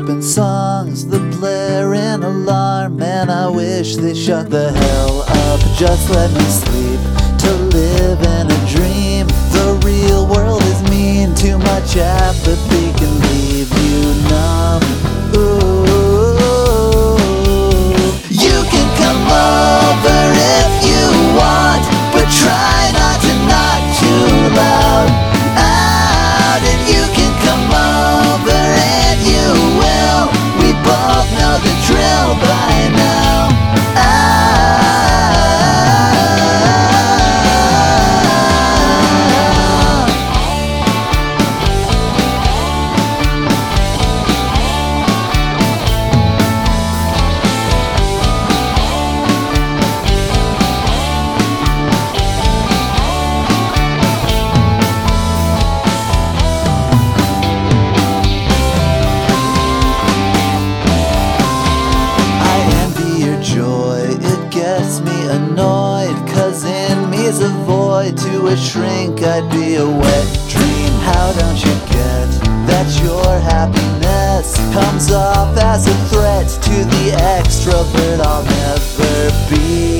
chirping songs, the blaring alarm. And I wish they shut the hell up. Just let me sleep to live in a dream. The real world is mean, too much apathy. A shrink I'd be a wet dream. How don't you get that your happiness comes off as a threat to the extrovert I'll never be?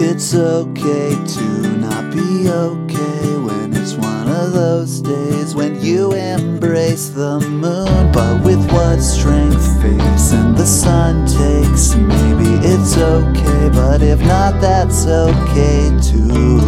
It's okay to not be okay when it's one of those days when you embrace the moon. But with what strength fades and the sun takes, maybe it's okay. But if not, that's okay too.